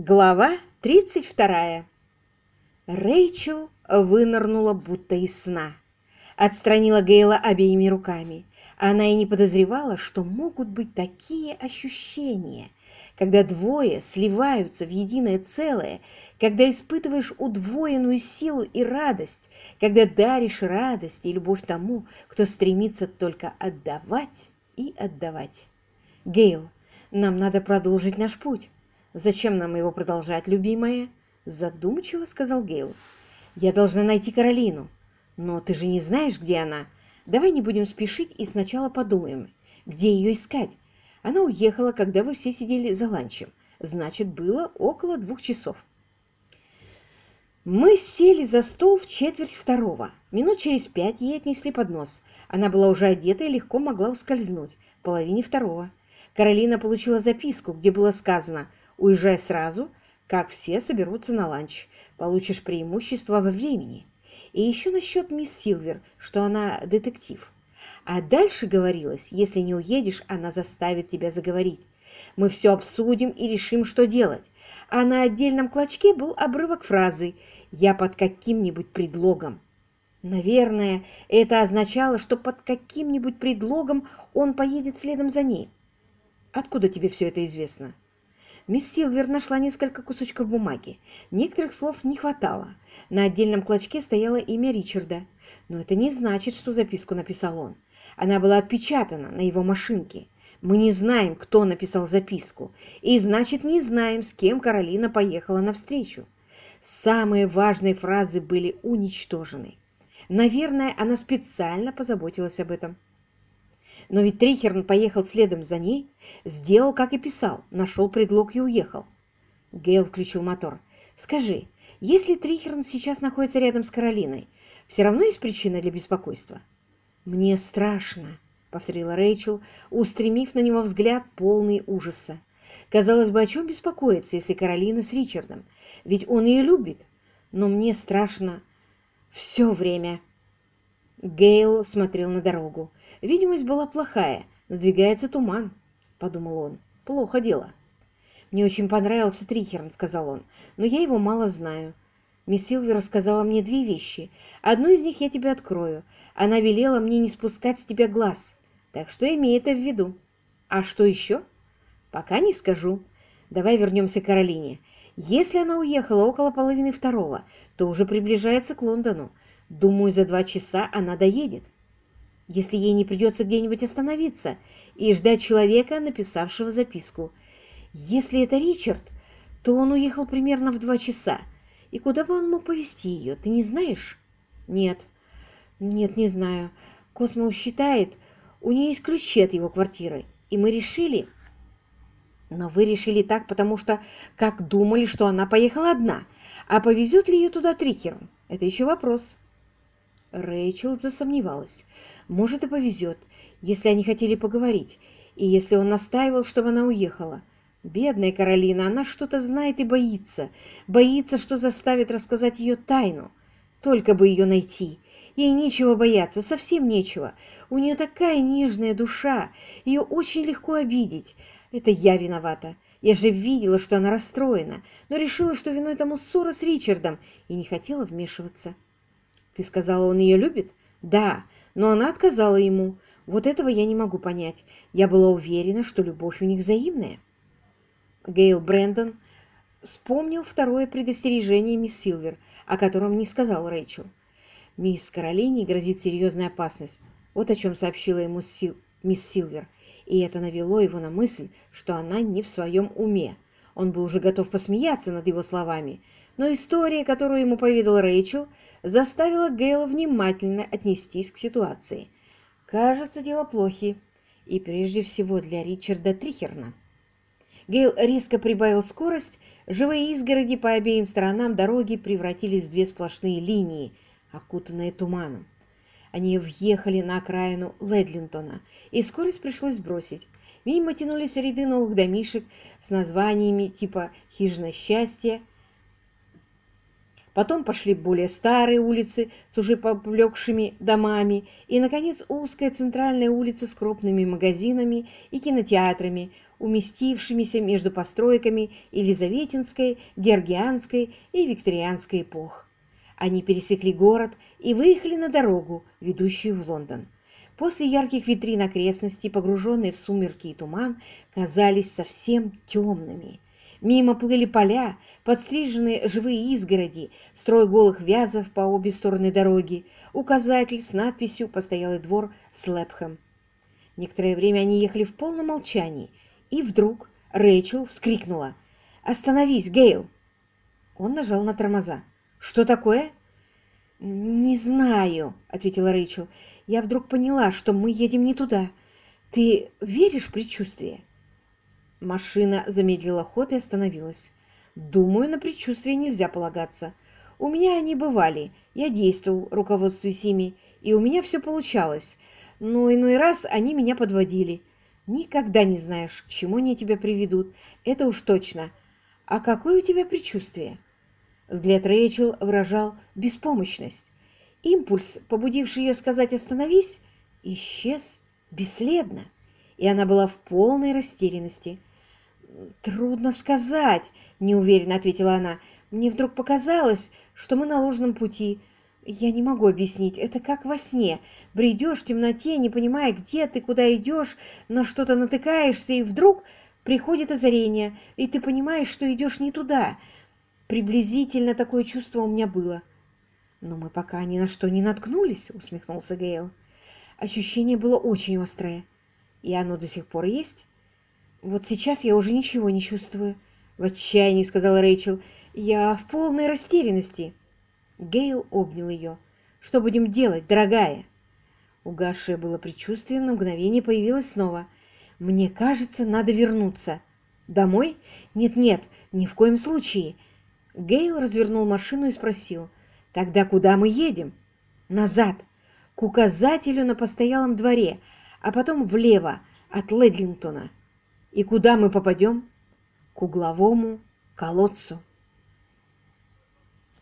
Глава 32. Рэйчел вынырнула будто из сна. Отстранила Гейла обеими руками. Она и не подозревала, что могут быть такие ощущения, когда двое сливаются в единое целое, когда испытываешь удвоенную силу и радость, когда даришь радость и любовь тому, кто стремится только отдавать и отдавать. Гейл, нам надо продолжить наш путь. «Зачем нам его продолжать, любимая?» Задумчиво сказал Гейл. «Я должна найти Каролину. Но ты же не знаешь, где она. Давай не будем спешить и сначала подумаем, где ее искать. Она уехала, когда вы все сидели за ланчем. Значит, было около двух часов». Мы сели за стол в четверть второго. Минут через пять ей отнесли поднос. Она была уже одета и легко могла ускользнуть. Половине второго. Каролина получила записку, где было сказано Уезжай сразу, как все соберутся на ланч. Получишь преимущество во времени. И еще насчет мисс Силвер, что она детектив. А дальше говорилось, если не уедешь, она заставит тебя заговорить. Мы все обсудим и решим, что делать. А на отдельном клочке был обрывок фразы «Я под каким-нибудь предлогом». Наверное, это означало, что под каким-нибудь предлогом он поедет следом за ней. Откуда тебе все это известно? Мисс Силвер нашла несколько кусочков бумаги. Некоторых слов не хватало. На отдельном клочке стояло имя Ричарда. Но это не значит, что записку написал он. Она была отпечатана на его машинке. Мы не знаем, кто написал записку, и значит не знаем, с кем Каролина поехала навстречу. Самые важные фразы были уничтожены. Наверное, она специально позаботилась об этом. Но ведь Трихерн поехал следом за ней, сделал, как и писал, нашел предлог и уехал. Гейл включил мотор. «Скажи, если Трихерн сейчас находится рядом с Каролиной, все равно есть причина для беспокойства?» «Мне страшно», — повторила Рэйчел, устремив на него взгляд полный ужаса. «Казалось бы, о чем беспокоиться, если Каролина с Ричардом? Ведь он ее любит. Но мне страшно все время». Гейл смотрел на дорогу. Видимость была плохая, надвигается туман, — подумал он. Плохо дело. «Мне очень понравился Трихерн», — сказал он, — «но я его мало знаю. Мисс Силвер рассказала мне две вещи. Одну из них я тебе открою. Она велела мне не спускать с тебя глаз, так что имей это в виду. А что еще? Пока не скажу. Давай вернемся к Каролине. Если она уехала около половины второго, то уже приближается к Лондону. Думаю, за два часа она доедет если ей не придется где-нибудь остановиться и ждать человека, написавшего записку. Если это Ричард, то он уехал примерно в два часа. И куда бы он мог повезти ее, ты не знаешь? Нет. Нет, не знаю. Космо считает, у нее есть ключи от его квартиры. И мы решили... Но вы решили так, потому что как думали, что она поехала одна. А повезет ли ее туда Трихером? Это еще вопрос. Рэйчел засомневалась. Может, и повезет, если они хотели поговорить, и если он настаивал, чтобы она уехала. Бедная Каролина, она что-то знает и боится. Боится, что заставит рассказать ее тайну. Только бы ее найти. Ей нечего бояться, совсем нечего. У нее такая нежная душа, ее очень легко обидеть. Это я виновата. Я же видела, что она расстроена, но решила, что виной тому ссора с Ричардом, и не хотела вмешиваться. Ты сказала, он ее любит? Да, но она отказала ему. Вот этого я не могу понять. Я была уверена, что любовь у них взаимная. Гейл Брэндон вспомнил второе предостережение мисс Силвер, о котором не сказал Рэйчел. Мисс Каролине грозит серьезная опасность. Вот о чем сообщила ему Сил... мисс Силвер, и это навело его на мысль, что она не в своем уме. Он был уже готов посмеяться над его словами, но история, которую ему поведал Рэйчел, заставила Гейла внимательно отнестись к ситуации. Кажется, дело плохи, и прежде всего для Ричарда Трихерна. Гейл резко прибавил скорость, живые изгороди по обеим сторонам дороги превратились в две сплошные линии, окутанные туманом. Они въехали на окраину Ледлинтона, и скорость пришлось бросить. Мимо тянулись ряды новых домишек с названиями типа «Хижина счастья», Потом пошли более старые улицы с уже поблекшими домами и, наконец, узкая центральная улица с крупными магазинами и кинотеатрами, уместившимися между постройками Елизаветинской, Георгианской и Викторианской эпох. Они пересекли город и выехали на дорогу, ведущую в Лондон. После ярких витрин окрестности, погруженные в сумерки и туман, казались совсем темными – Мимо плыли поля, подстриженные живые изгороди, строй голых вязов по обе стороны дороги, указатель с надписью «Постоялый двор Слэпхэм». Некоторое время они ехали в полном молчании, и вдруг Рэйчел вскрикнула «Остановись, Гейл!» Он нажал на тормоза. «Что такое?» «Не знаю», — ответила Рэйчел. «Я вдруг поняла, что мы едем не туда. Ты веришь в предчувствие?» Машина замедлила ход и остановилась. Думаю, на предчувствие нельзя полагаться. У меня они бывали, я действовал, руководствуясь ими, и у меня все получалось. Но иной раз они меня подводили. Никогда не знаешь, к чему они тебя приведут, это уж точно. А какое у тебя предчувствие? Взгляд Рэйчел выражал беспомощность. Импульс, побудивший ее сказать «остановись», исчез бесследно, и она была в полной растерянности. «Трудно сказать», — неуверенно ответила она. «Мне вдруг показалось, что мы на ложном пути. Я не могу объяснить. Это как во сне. Бредешь в темноте, не понимая, где ты, куда идешь, на что-то натыкаешься, и вдруг приходит озарение, и ты понимаешь, что идешь не туда. Приблизительно такое чувство у меня было». «Но мы пока ни на что не наткнулись», — усмехнулся Гейл. Ощущение было очень острое. И оно до сих пор есть. «Вот сейчас я уже ничего не чувствую», — в отчаянии сказала Рэйчел. «Я в полной растерянности». Гейл обнял ее. «Что будем делать, дорогая?» Угасшее было предчувствие, на мгновение появилось снова. «Мне кажется, надо вернуться». «Домой? Нет-нет, ни в коем случае». Гейл развернул машину и спросил. «Тогда куда мы едем?» «Назад, к указателю на постоялом дворе, а потом влево, от Ледлингтона». И куда мы попадем? К угловому колодцу.